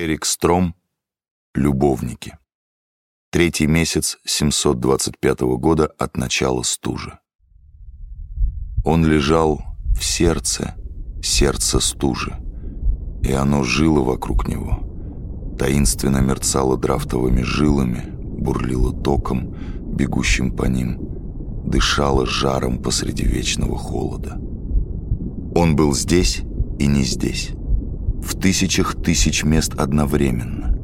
Эрик Стром «Любовники». Третий месяц 725 года от начала стужи. Он лежал в сердце, сердце стужи, и оно жило вокруг него. Таинственно мерцало драфтовыми жилами, бурлило током, бегущим по ним, дышало жаром посреди вечного холода. Он был здесь и не здесь в тысячах тысяч мест одновременно.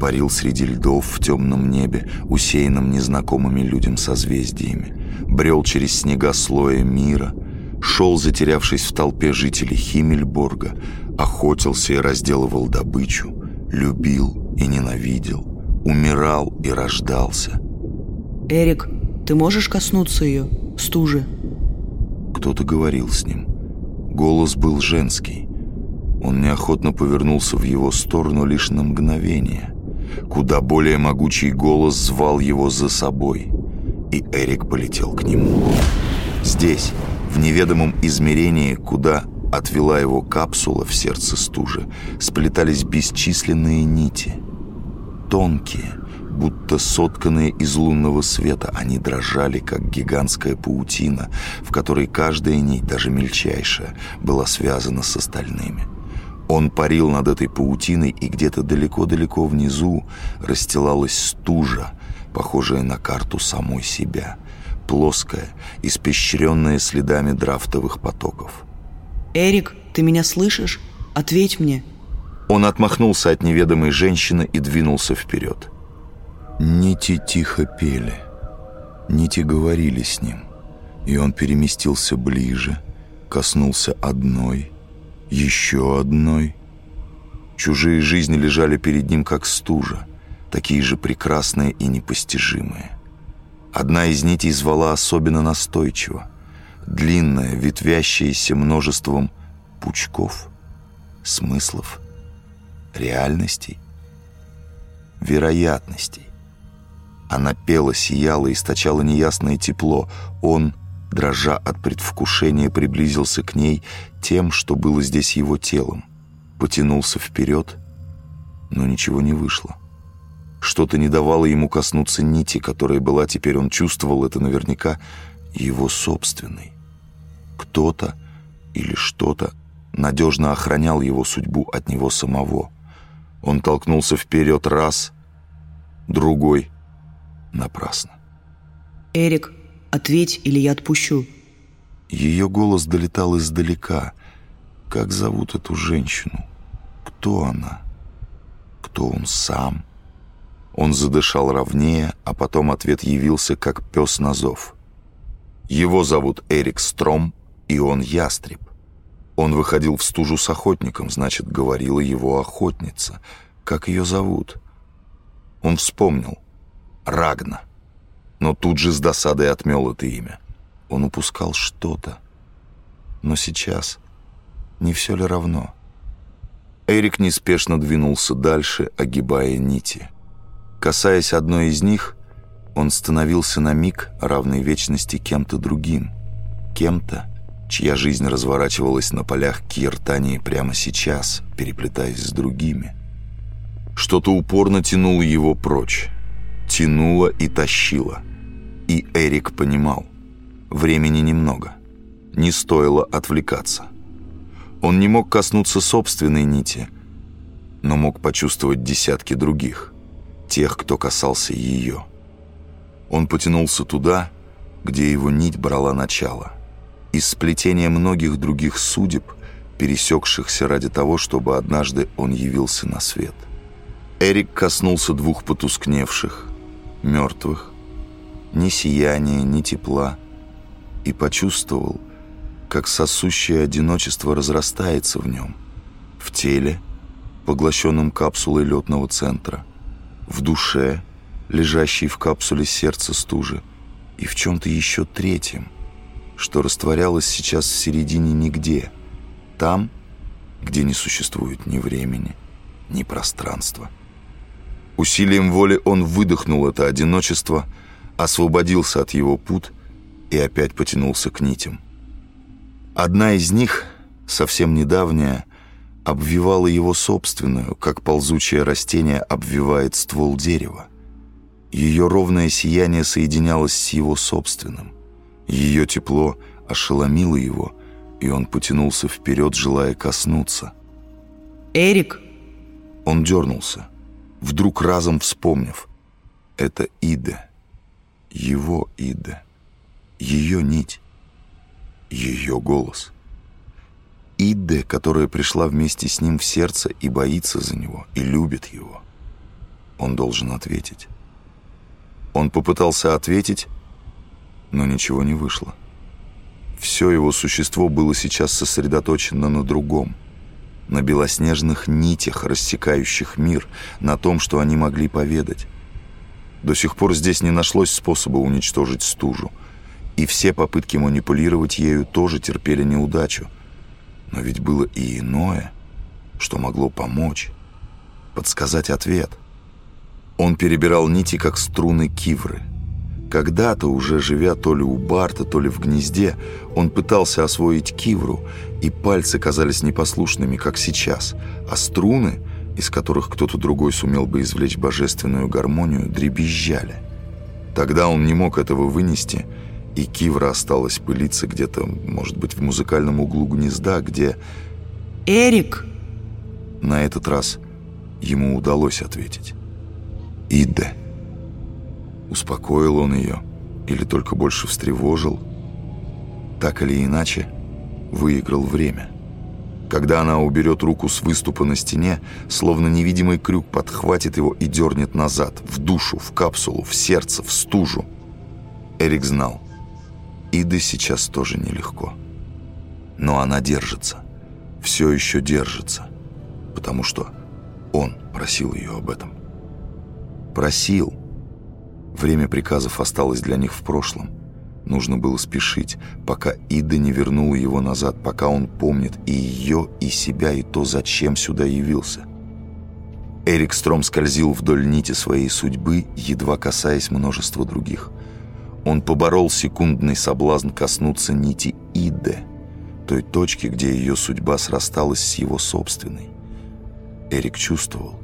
Парил среди льдов в темном небе, усеянном незнакомыми людям созвездиями. Брел через снега слоя мира, шел, затерявшись в толпе жителей Химмельборга, охотился и разделывал добычу, любил и ненавидел, умирал и рождался. «Эрик, ты можешь коснуться ее, стужи?» Кто-то говорил с ним. Голос был женский. Он неохотно повернулся в его сторону лишь на мгновение. Куда более могучий голос звал его за собой, и Эрик полетел к нему. Здесь, в неведомом измерении, куда отвела его капсула в сердце стужи, сплетались бесчисленные нити. Тонкие, будто сотканные из лунного света, они дрожали, как гигантская паутина, в которой каждая нить, даже мельчайшая, была связана с остальными. Он парил над этой паутиной, и где-то далеко-далеко внизу расстилалась стужа, похожая на карту самой себя, плоская, испещренная следами драфтовых потоков. «Эрик, ты меня слышишь? Ответь мне!» Он отмахнулся от неведомой женщины и двинулся вперед. Нити тихо пели, нити говорили с ним, и он переместился ближе, коснулся одной — еще одной. Чужие жизни лежали перед ним, как стужа, такие же прекрасные и непостижимые. Одна из нитей звала особенно настойчиво, длинная, ветвящаяся множеством пучков, смыслов, реальностей, вероятностей. Она пела, сияла, источала неясное тепло. Он — дрожа от предвкушения, приблизился к ней тем, что было здесь его телом. Потянулся вперед, но ничего не вышло. Что-то не давало ему коснуться нити, которая была, теперь он чувствовал это наверняка, его собственной. Кто-то или что-то надежно охранял его судьбу от него самого. Он толкнулся вперед раз, другой — напрасно. «Эрик, Ответь, или я отпущу». Ее голос долетал издалека. Как зовут эту женщину? Кто она? Кто он сам? Он задышал ровнее, а потом ответ явился, как пес на зов. Его зовут Эрик Стром, и он ястреб. Он выходил в стужу с охотником, значит, говорила его охотница. Как ее зовут? Он вспомнил. Рагна но тут же с досадой отмел это имя. Он упускал что-то. Но сейчас не все ли равно? Эрик неспешно двинулся дальше, огибая нити. Касаясь одной из них, он становился на миг равной вечности кем-то другим. Кем-то, чья жизнь разворачивалась на полях Киртании прямо сейчас, переплетаясь с другими. Что-то упорно тянуло его прочь. Тянуло и тащило. И Эрик понимал, времени немного, не стоило отвлекаться. Он не мог коснуться собственной нити, но мог почувствовать десятки других, тех, кто касался ее. Он потянулся туда, где его нить брала начало, из сплетения многих других судеб, пересекшихся ради того, чтобы однажды он явился на свет. Эрик коснулся двух потускневших, мертвых, ни сияния, ни тепла, и почувствовал, как сосущее одиночество разрастается в нем, в теле, поглощенном капсулой летного центра, в душе, лежащей в капсуле сердца стужи, и в чем-то еще третьем, что растворялось сейчас в середине нигде, там, где не существует ни времени, ни пространства. Усилием воли он выдохнул это одиночество – освободился от его пут и опять потянулся к нитям. Одна из них, совсем недавняя, обвивала его собственную, как ползучее растение обвивает ствол дерева. Ее ровное сияние соединялось с его собственным. Ее тепло ошеломило его, и он потянулся вперед, желая коснуться. «Эрик!» Он дернулся, вдруг разом вспомнив. Это Ида. Его Ида. Ее нить. Ее голос. Ида, которая пришла вместе с ним в сердце и боится за него, и любит его. Он должен ответить. Он попытался ответить, но ничего не вышло. Все его существо было сейчас сосредоточено на другом, на белоснежных нитях, рассекающих мир, на том, что они могли поведать. До сих пор здесь не нашлось способа уничтожить стужу, и все попытки манипулировать ею тоже терпели неудачу. Но ведь было и иное, что могло помочь, подсказать ответ. Он перебирал нити, как струны кивры — когда-то, уже живя то ли у Барта, то ли в гнезде, он пытался освоить кивру, и пальцы казались непослушными, как сейчас, а струны, из которых кто-то другой сумел бы извлечь божественную гармонию, дребезжали. Тогда он не мог этого вынести, и кивра осталась пылиться где-то, может быть, в музыкальном углу гнезда, где... «Эрик!» На этот раз ему удалось ответить. «Иде». Успокоил он ее или только больше встревожил? Так или иначе, выиграл время. Когда она уберет руку с выступа на стене, словно невидимый крюк подхватит его и дернет назад, в душу, в капсулу, в сердце, в стужу. Эрик знал, Иды сейчас тоже нелегко. Но она держится, все еще держится, потому что он просил ее об этом. Просил, Время приказов осталось для них в прошлом. Нужно было спешить, пока Ида не вернула его назад, пока он помнит и ее, и себя, и то, зачем сюда явился. Эрик Стром скользил вдоль нити своей судьбы, едва касаясь множества других. Он поборол секундный соблазн коснуться нити Иды, той точки, где ее судьба срасталась с его собственной. Эрик чувствовал.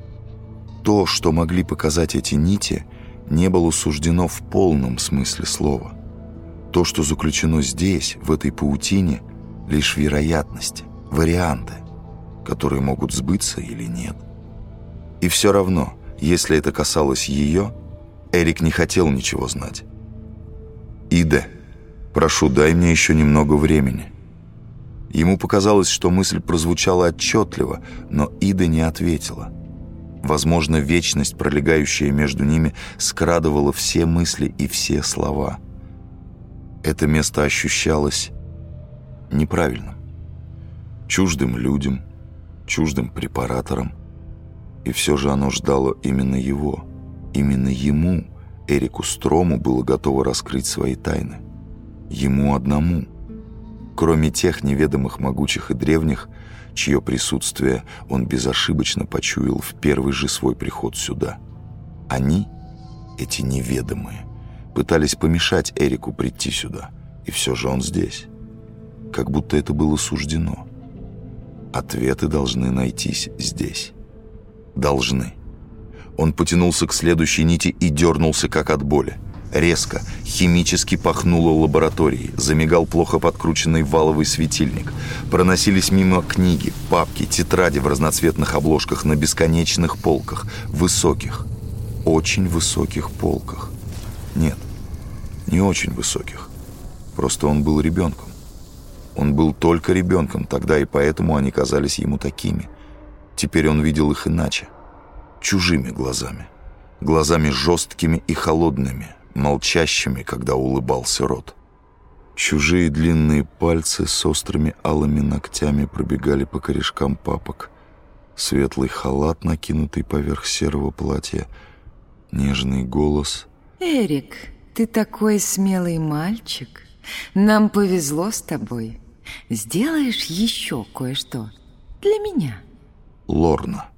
То, что могли показать эти нити – не было суждено в полном смысле слова. То, что заключено здесь, в этой паутине, лишь вероятности, варианты, которые могут сбыться или нет. И все равно, если это касалось ее, Эрик не хотел ничего знать. «Ида, прошу, дай мне еще немного времени». Ему показалось, что мысль прозвучала отчетливо, но Ида не ответила – Возможно, вечность, пролегающая между ними, скрадывала все мысли и все слова. Это место ощущалось неправильным. Чуждым людям, чуждым препараторам. И все же оно ждало именно его. Именно ему, Эрику Строму, было готово раскрыть свои тайны. Ему одному. Кроме тех неведомых, могучих и древних – чье присутствие он безошибочно почуял в первый же свой приход сюда. Они, эти неведомые, пытались помешать Эрику прийти сюда, и все же он здесь. Как будто это было суждено. Ответы должны найтись здесь. Должны. Он потянулся к следующей нити и дернулся, как от боли. Резко, химически пахнуло лабораторией, замигал плохо подкрученный валовый светильник. Проносились мимо книги, папки, тетради в разноцветных обложках на бесконечных полках, высоких, очень высоких полках. Нет, не очень высоких. Просто он был ребенком. Он был только ребенком тогда, и поэтому они казались ему такими. Теперь он видел их иначе, чужими глазами. Глазами жесткими и холодными, молчащими, когда улыбался рот. Чужие длинные пальцы с острыми алыми ногтями пробегали по корешкам папок. Светлый халат, накинутый поверх серого платья. Нежный голос. «Эрик, ты такой смелый мальчик. Нам повезло с тобой. Сделаешь еще кое-что для меня?» Лорна.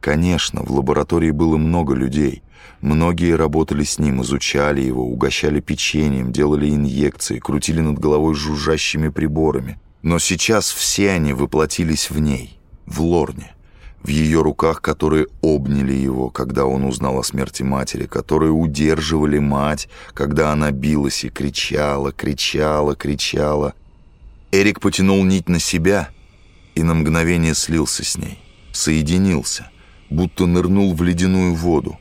Конечно, в лаборатории было много людей. Многие работали с ним, изучали его, угощали печеньем, делали инъекции, крутили над головой жужжащими приборами. Но сейчас все они воплотились в ней. в Лорне, в ее руках, которые обняли его, когда он узнал о смерти матери, которые удерживали мать, когда она билась и кричала, кричала, кричала. Эрик потянул нить на себя и на мгновение слился с ней, соединился, будто нырнул в ледяную воду.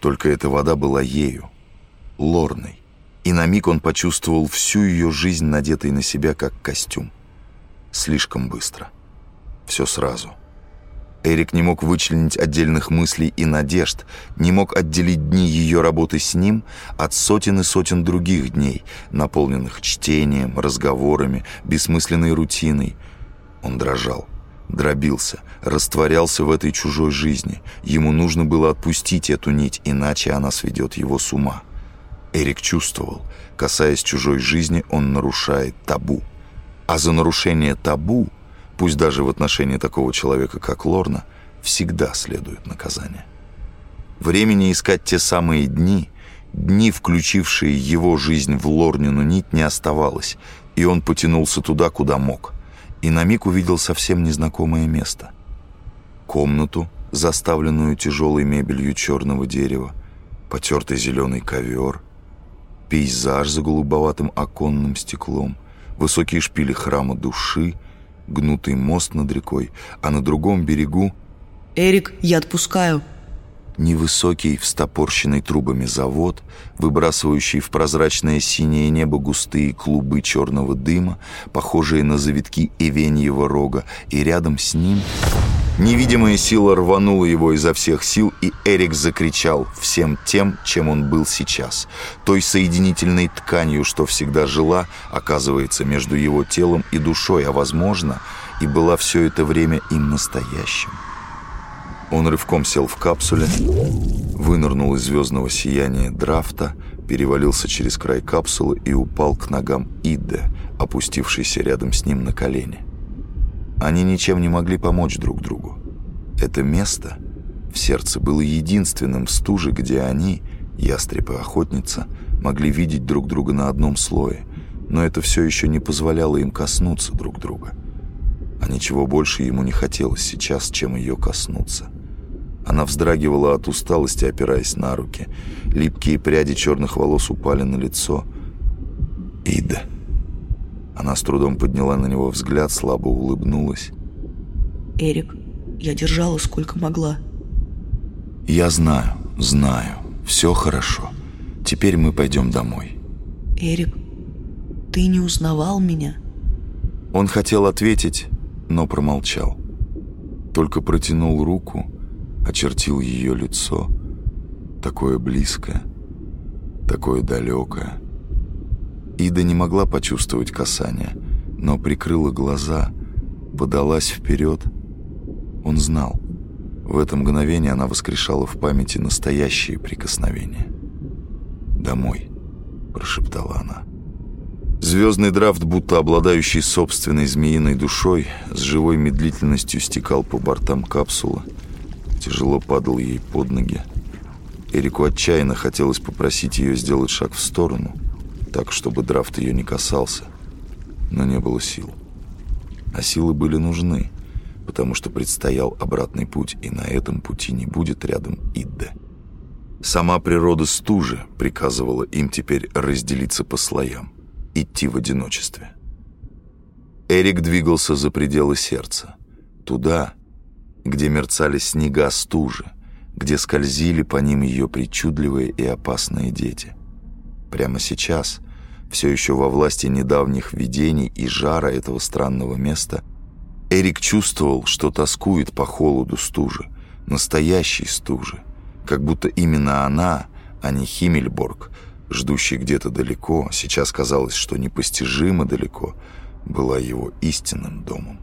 Только эта вода была ею, Лорной. И на миг он почувствовал всю ее жизнь, надетой на себя, как костюм. Слишком быстро. Все сразу. Эрик не мог вычленить отдельных мыслей и надежд, не мог отделить дни ее работы с ним от сотен и сотен других дней, наполненных чтением, разговорами, бессмысленной рутиной. Он дрожал, дробился, растворялся в этой чужой жизни. Ему нужно было отпустить эту нить, иначе она сведет его с ума. Эрик чувствовал, касаясь чужой жизни, он нарушает табу. А за нарушение табу, пусть даже в отношении такого человека, как Лорна, всегда следует наказание. Времени искать те самые дни, дни, включившие его жизнь в Лорнину нить, не оставалось, и он потянулся туда, куда мог, и на миг увидел совсем незнакомое место. Комнату, заставленную тяжелой мебелью черного дерева, потертый зеленый ковер, пейзаж за голубоватым оконным стеклом, высокие шпили храма души, гнутый мост над рекой, а на другом берегу... «Эрик, я отпускаю!» Невысокий, встопорщенный трубами завод, выбрасывающий в прозрачное синее небо густые клубы черного дыма, похожие на завитки эвеньего рога, и рядом с ним Невидимая сила рванула его изо всех сил, и Эрик закричал всем тем, чем он был сейчас. Той соединительной тканью, что всегда жила, оказывается, между его телом и душой, а, возможно, и была все это время им настоящим. Он рывком сел в капсуле, вынырнул из звездного сияния драфта, перевалился через край капсулы и упал к ногам Иды, опустившейся рядом с ним на колени. Они ничем не могли помочь друг другу. Это место в сердце было единственным в стуже, где они, ястреб и охотница, могли видеть друг друга на одном слое, но это все еще не позволяло им коснуться друг друга. А ничего больше ему не хотелось сейчас, чем ее коснуться. Она вздрагивала от усталости, опираясь на руки. Липкие пряди черных волос упали на лицо. «Ида!» Она с трудом подняла на него взгляд, слабо улыбнулась. «Эрик, я держала сколько могла». «Я знаю, знаю. Все хорошо. Теперь мы пойдем домой». «Эрик, ты не узнавал меня?» Он хотел ответить, но промолчал. Только протянул руку, очертил ее лицо, такое близкое, такое далекое. Ида не могла почувствовать касание, но прикрыла глаза, подалась вперед. Он знал. В это мгновение она воскрешала в памяти настоящие прикосновения. «Домой», — прошептала она. Звездный драфт, будто обладающий собственной змеиной душой, с живой медлительностью стекал по бортам капсулы, тяжело падал ей под ноги. Эрику отчаянно хотелось попросить ее сделать шаг в сторону — так, чтобы драфт ее не касался, но не было сил. А силы были нужны, потому что предстоял обратный путь, и на этом пути не будет рядом Идде. Сама природа стужи приказывала им теперь разделиться по слоям, идти в одиночестве. Эрик двигался за пределы сердца, туда, где мерцали снега стужи, где скользили по ним ее причудливые и опасные дети. Прямо сейчас, все еще во власти недавних видений и жара этого странного места, Эрик чувствовал, что тоскует по холоду стужи, настоящей стужи, как будто именно она, а не Химмельборг, ждущий где-то далеко, сейчас казалось, что непостижимо далеко, была его истинным домом.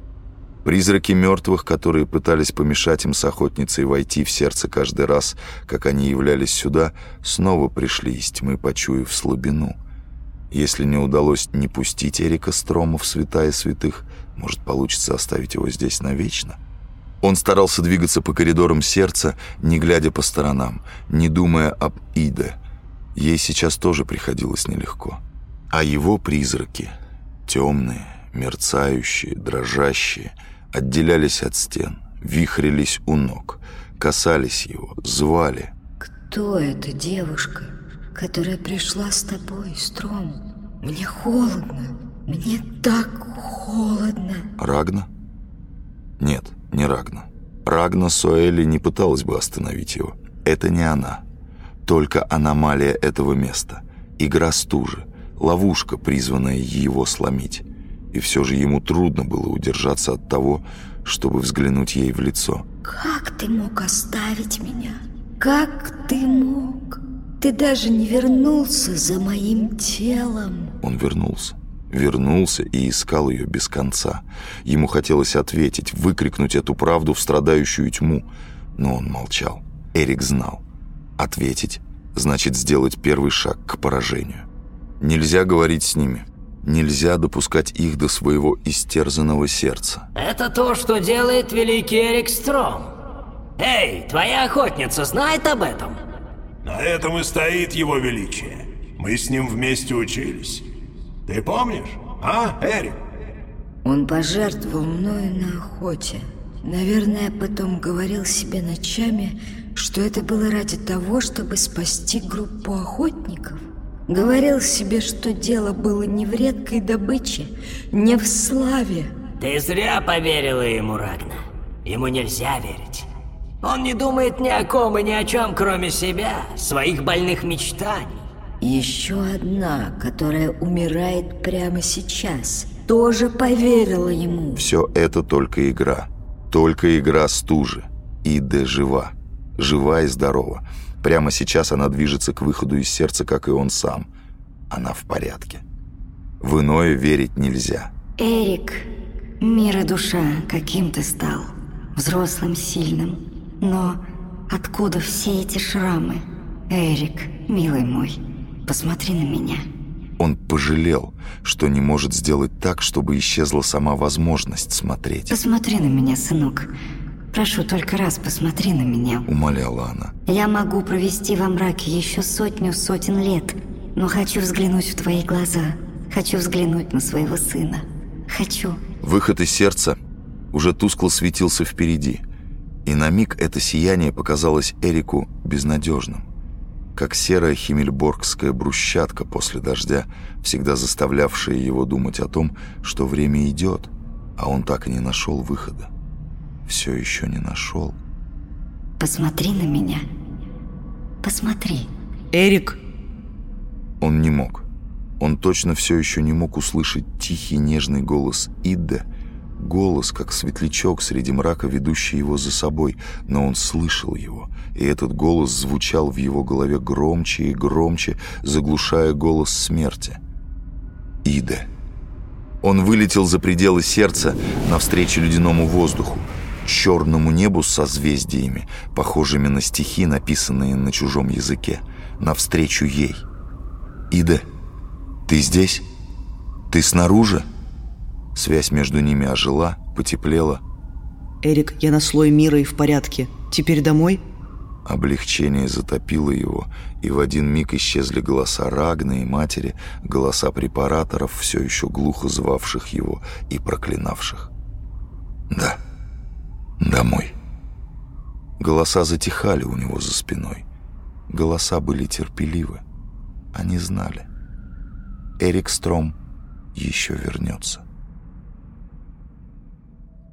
Призраки мертвых, которые пытались помешать им с охотницей войти в сердце каждый раз, как они являлись сюда, снова пришли из тьмы, почуяв слабину — если не удалось не пустить Эрика Строма в святая святых, может, получится оставить его здесь навечно? Он старался двигаться по коридорам сердца, не глядя по сторонам, не думая об Иде. Ей сейчас тоже приходилось нелегко. А его призраки, темные, мерцающие, дрожащие, отделялись от стен, вихрились у ног, касались его, звали. Кто эта девушка, которая пришла с тобой, Стром? Мне холодно, мне так холодно. Рагна? Нет, не Рагна. Рагна Суэли не пыталась бы остановить его. Это не она. Только аномалия этого места. Игра стужи. Ловушка, призванная его сломить. И все же ему трудно было удержаться от того, чтобы взглянуть ей в лицо. Как ты мог оставить меня? Как ты мог? Ты даже не вернулся за моим телом. Он вернулся. Вернулся и искал ее без конца. Ему хотелось ответить, выкрикнуть эту правду в страдающую тьму, но он молчал. Эрик знал. Ответить значит сделать первый шаг к поражению. Нельзя говорить с ними. Нельзя допускать их до своего истерзанного сердца. Это то, что делает великий Эрик Стром. Эй, твоя охотница знает об этом? На этом и стоит его величие. Мы с ним вместе учились. Ты помнишь, а, Эрик? Он пожертвовал мною на охоте. Наверное, потом говорил себе ночами, что это было ради того, чтобы спасти группу охотников. Говорил себе, что дело было не в редкой добыче, не в славе. Ты зря поверила ему, Рагна. Ему нельзя верить. Он не думает ни о ком и ни о чем, кроме себя, своих больных мечтаний. Еще одна, которая умирает прямо сейчас, тоже поверила ему. Все это только игра. Только игра стужи. Ида жива. Жива и здорова. Прямо сейчас она движется к выходу из сердца, как и он сам. Она в порядке. В иное верить нельзя. Эрик, мира душа, каким ты стал? Взрослым, сильным. Но откуда все эти шрамы? Эрик, милый мой, посмотри на меня. Он пожалел, что не может сделать так, чтобы исчезла сама возможность смотреть. Посмотри на меня, сынок. Прошу, только раз посмотри на меня. Умоляла она. Я могу провести во мраке еще сотню сотен лет, но хочу взглянуть в твои глаза. Хочу взглянуть на своего сына. Хочу. Выход из сердца уже тускло светился впереди, и на миг это сияние показалось Эрику безнадежным. Как серая химмельборгская брусчатка после дождя, всегда заставлявшая его думать о том, что время идет, а он так и не нашел выхода все еще не нашел. Посмотри на меня. Посмотри. Эрик. Он не мог. Он точно все еще не мог услышать тихий нежный голос Идда, голос, как светлячок среди мрака, ведущий его за собой, но он слышал его, и этот голос звучал в его голове громче и громче, заглушая голос смерти. Ида. Он вылетел за пределы сердца навстречу ледяному воздуху, черному небу с созвездиями, похожими на стихи, написанные на чужом языке, навстречу ей. «Ида, ты здесь? Ты снаружи?» Связь между ними ожила, потеплела. «Эрик, я на слой мира и в порядке. Теперь домой?» Облегчение затопило его, и в один миг исчезли голоса Рагны и матери, голоса препараторов, все еще глухо звавших его и проклинавших. «Да». Домой. Голоса затихали у него за спиной. Голоса были терпеливы. Они знали. Эрик Стром еще вернется.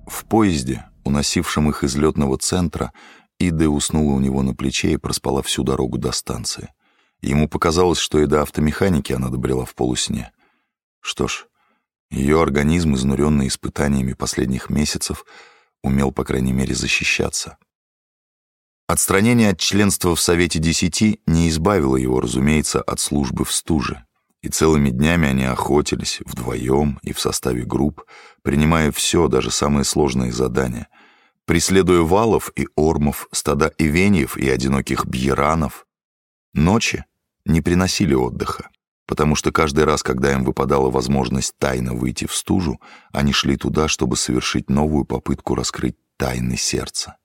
В поезде, уносившем их из летного центра, Ида уснула у него на плече и проспала всю дорогу до станции. Ему показалось, что и до автомеханики она добрела в полусне. Что ж, ее организм, изнуренный испытаниями последних месяцев, умел, по крайней мере, защищаться. Отстранение от членства в Совете Десяти не избавило его, разумеется, от службы в стуже. И целыми днями они охотились, вдвоем и в составе групп, принимая все, даже самые сложные задания, преследуя валов и ормов, стада ивеньев и одиноких бьеранов. Ночи не приносили отдыха потому что каждый раз, когда им выпадала возможность тайно выйти в стужу, они шли туда, чтобы совершить новую попытку раскрыть тайны сердца.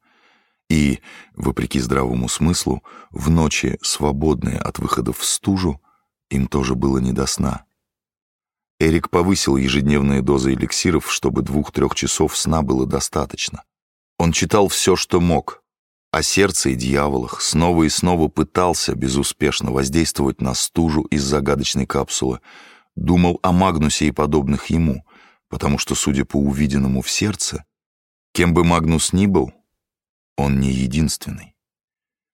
И, вопреки здравому смыслу, в ночи, свободные от выходов в стужу, им тоже было не до сна. Эрик повысил ежедневные дозы эликсиров, чтобы двух-трех часов сна было достаточно. Он читал все, что мог. О сердце и дьяволах снова и снова пытался безуспешно воздействовать на стужу из загадочной капсулы. Думал о Магнусе и подобных ему, потому что, судя по увиденному в сердце, кем бы Магнус ни был, он не единственный.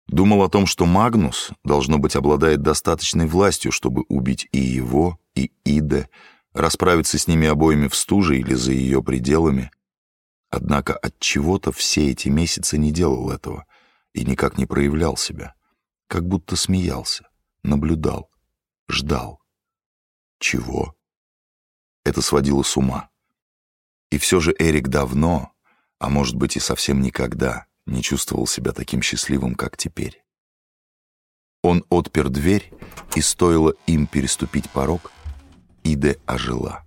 Думал о том, что Магнус, должно быть, обладает достаточной властью, чтобы убить и его, и Иде, расправиться с ними обоими в стуже или за ее пределами. Однако от чего-то все эти месяцы не делал этого и никак не проявлял себя, как будто смеялся, наблюдал, ждал. Чего? Это сводило с ума. И все же Эрик давно, а может быть и совсем никогда, не чувствовал себя таким счастливым, как теперь. Он отпер дверь, и стоило им переступить порог, Иде ожила.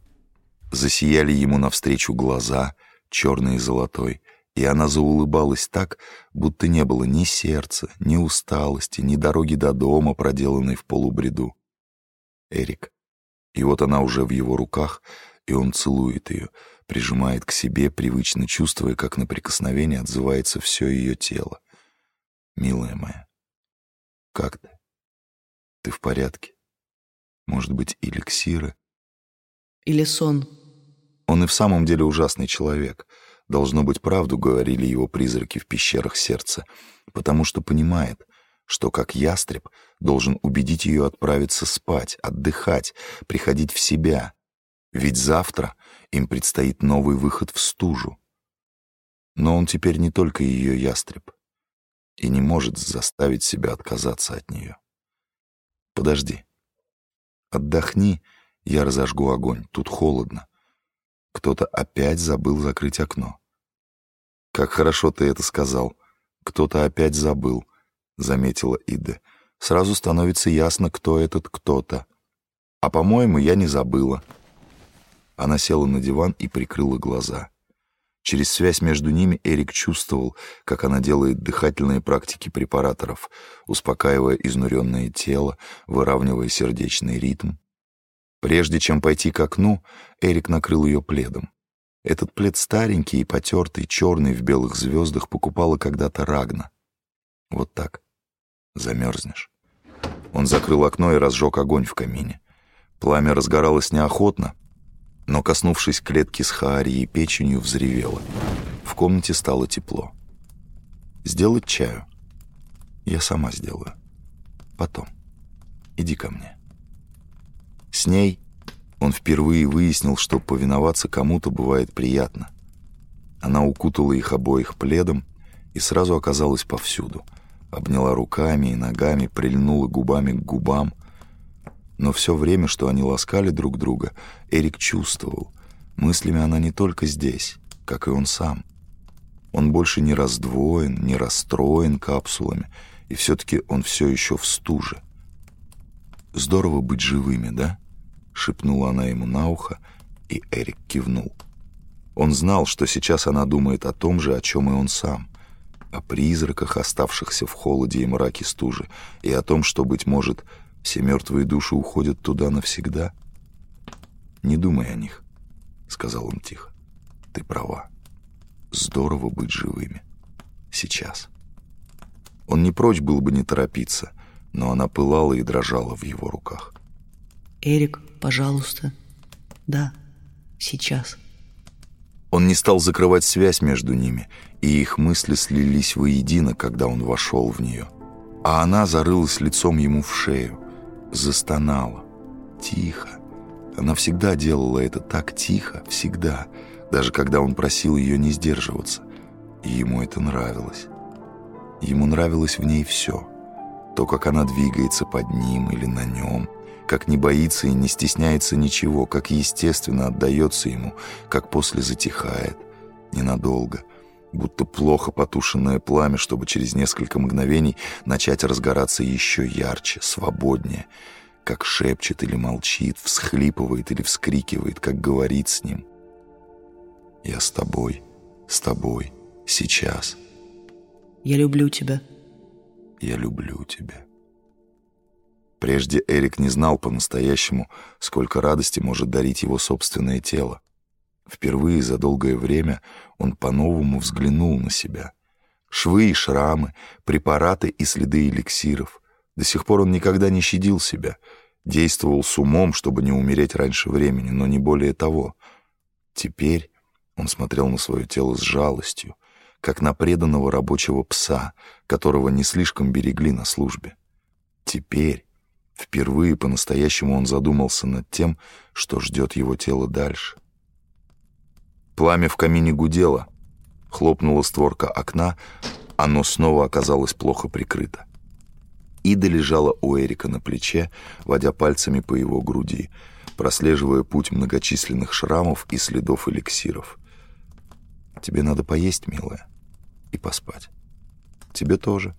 Засияли ему навстречу глаза, черный и золотой, и она заулыбалась так, будто не было ни сердца, ни усталости, ни дороги до дома, проделанной в полубреду. Эрик. И вот она уже в его руках, и он целует ее, прижимает к себе, привычно чувствуя, как на прикосновение отзывается все ее тело. «Милая моя, как ты? Ты в порядке? Может быть, эликсиры?» Или сон. Он и в самом деле ужасный человек. Должно быть, правду говорили его призраки в пещерах сердца, потому что понимает, что, как ястреб, должен убедить ее отправиться спать, отдыхать, приходить в себя. Ведь завтра им предстоит новый выход в стужу. Но он теперь не только ее ястреб и не может заставить себя отказаться от нее. Подожди. Отдохни, я разожгу огонь, тут холодно. Кто-то опять забыл закрыть окно. «Как хорошо ты это сказал. Кто-то опять забыл», — заметила Ида. «Сразу становится ясно, кто этот кто-то. А, по-моему, я не забыла». Она села на диван и прикрыла глаза. Через связь между ними Эрик чувствовал, как она делает дыхательные практики препараторов, успокаивая изнуренное тело, выравнивая сердечный ритм. Прежде чем пойти к окну, Эрик накрыл ее пледом. Этот плед старенький и потертый, черный в белых звездах, покупала когда-то Рагна. Вот так. Замерзнешь. Он закрыл окно и разжег огонь в камине. Пламя разгоралось неохотно, но, коснувшись клетки с хаарией печенью, взревело. В комнате стало тепло. «Сделать чаю?» «Я сама сделаю. Потом. Иди ко мне». С ней он впервые выяснил, что повиноваться кому-то бывает приятно. Она укутала их обоих пледом и сразу оказалась повсюду. Обняла руками и ногами, прильнула губами к губам. Но все время, что они ласкали друг друга, Эрик чувствовал, мыслями она не только здесь, как и он сам. Он больше не раздвоен, не расстроен капсулами, и все-таки он все еще в стуже. Здорово быть живыми, да? Шепнула она ему на ухо, и Эрик кивнул. Он знал, что сейчас она думает о том же, о чем и он сам, о призраках, оставшихся в холоде и мраке стужи, и о том, что, быть может, все мертвые души уходят туда навсегда. «Не думай о них», — сказал он тихо. «Ты права. Здорово быть живыми. Сейчас». Он не прочь был бы не торопиться, но она пылала и дрожала в его руках. «Эрик, пожалуйста. Да, сейчас». Он не стал закрывать связь между ними, и их мысли слились воедино, когда он вошел в нее. А она зарылась лицом ему в шею, застонала. Тихо. Она всегда делала это так тихо, всегда, даже когда он просил ее не сдерживаться. И ему это нравилось. Ему нравилось в ней все. То, как она двигается под ним или на нем, как не боится и не стесняется ничего, как естественно отдается ему, как после затихает, ненадолго, будто плохо потушенное пламя, чтобы через несколько мгновений начать разгораться еще ярче, свободнее, как шепчет или молчит, всхлипывает или вскрикивает, как говорит с ним. «Я с тобой, с тобой, сейчас». «Я люблю тебя». «Я люблю тебя». Прежде Эрик не знал по-настоящему, сколько радости может дарить его собственное тело. Впервые за долгое время он по-новому взглянул на себя. Швы и шрамы, препараты и следы эликсиров. До сих пор он никогда не щадил себя, действовал с умом, чтобы не умереть раньше времени, но не более того. Теперь он смотрел на свое тело с жалостью, как на преданного рабочего пса, которого не слишком берегли на службе. Теперь, впервые по-настоящему он задумался над тем, что ждет его тело дальше. Пламя в камине гудело. Хлопнула створка окна, оно снова оказалось плохо прикрыто. Ида лежала у Эрика на плече, водя пальцами по его груди, прослеживая путь многочисленных шрамов и следов эликсиров. «Тебе надо поесть, милая, и поспать. Тебе тоже.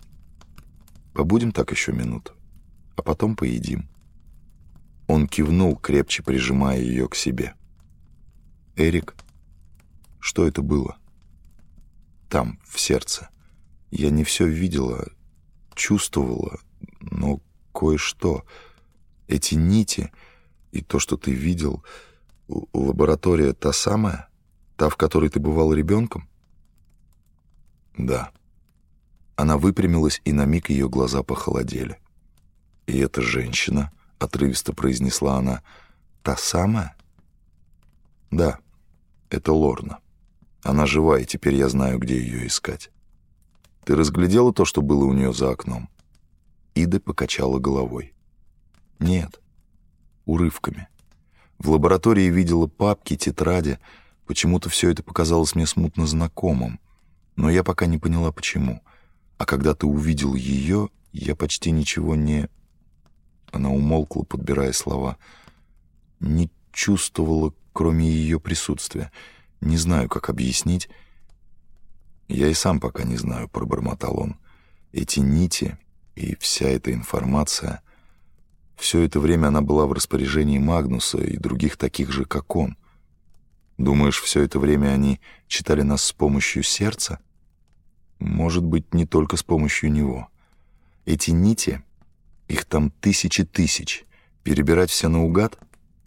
Побудем так еще минуту, а потом поедим». Он кивнул, крепче прижимая ее к себе. «Эрик?» Что это было? Там, в сердце. Я не все видела, чувствовала, но кое-что. Эти нити и то, что ты видел, лаборатория та самая? Та, в которой ты бывал ребенком? Да. Она выпрямилась, и на миг ее глаза похолодели. «И эта женщина», — отрывисто произнесла она, — «та самая?» «Да, это Лорна». Она жива, и теперь я знаю, где ее искать. Ты разглядела то, что было у нее за окном?» Ида покачала головой. «Нет. Урывками. В лаборатории видела папки, тетради. Почему-то все это показалось мне смутно знакомым. Но я пока не поняла, почему. А когда ты увидел ее, я почти ничего не...» Она умолкла, подбирая слова. «Не чувствовала, кроме ее присутствия». Не знаю, как объяснить. Я и сам пока не знаю, пробормотал он. Эти нити и вся эта информация... Все это время она была в распоряжении Магнуса и других таких же, как он. Думаешь, все это время они читали нас с помощью сердца? Может быть, не только с помощью него. Эти нити, их там тысячи тысяч. Перебирать все наугад?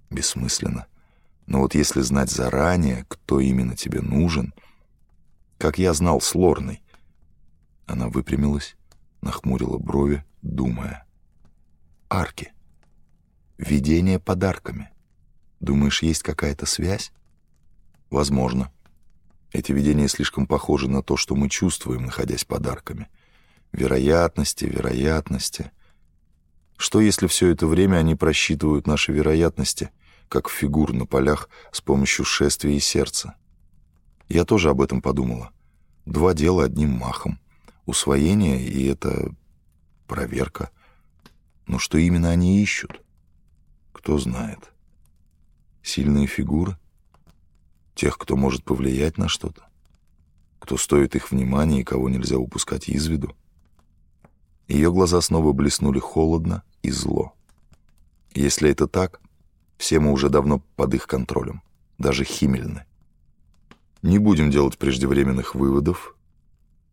Бессмысленно. Но вот если знать заранее, кто именно тебе нужен, как я знал с Лорной. Она выпрямилась, нахмурила брови, думая. Арки. Видение подарками. Думаешь, есть какая-то связь? Возможно. Эти видения слишком похожи на то, что мы чувствуем, находясь подарками. Вероятности, вероятности. Что, если все это время они просчитывают наши вероятности как фигур на полях с помощью шествия и сердца. Я тоже об этом подумала. Два дела одним махом. Усвоение и это проверка. Но что именно они ищут? Кто знает. Сильные фигуры? Тех, кто может повлиять на что-то? Кто стоит их внимания и кого нельзя упускать из виду? Ее глаза снова блеснули холодно и зло. Если это так, все мы уже давно под их контролем, даже Химмельны. Не будем делать преждевременных выводов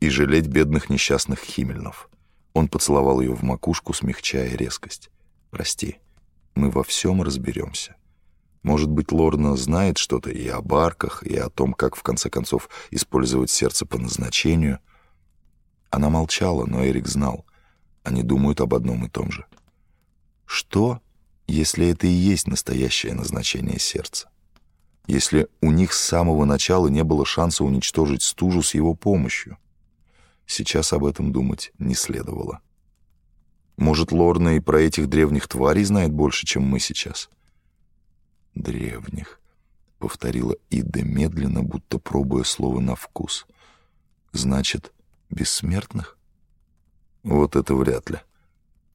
и жалеть бедных несчастных Химмельнов. Он поцеловал ее в макушку, смягчая резкость. «Прости, мы во всем разберемся. Может быть, Лорна знает что-то и о барках, и о том, как, в конце концов, использовать сердце по назначению». Она молчала, но Эрик знал. Они думают об одном и том же. «Что?» если это и есть настоящее назначение сердца. Если у них с самого начала не было шанса уничтожить стужу с его помощью. Сейчас об этом думать не следовало. Может, Лорна и про этих древних тварей знает больше, чем мы сейчас? «Древних», — повторила Ида медленно, будто пробуя слово на вкус. «Значит, бессмертных?» «Вот это вряд ли.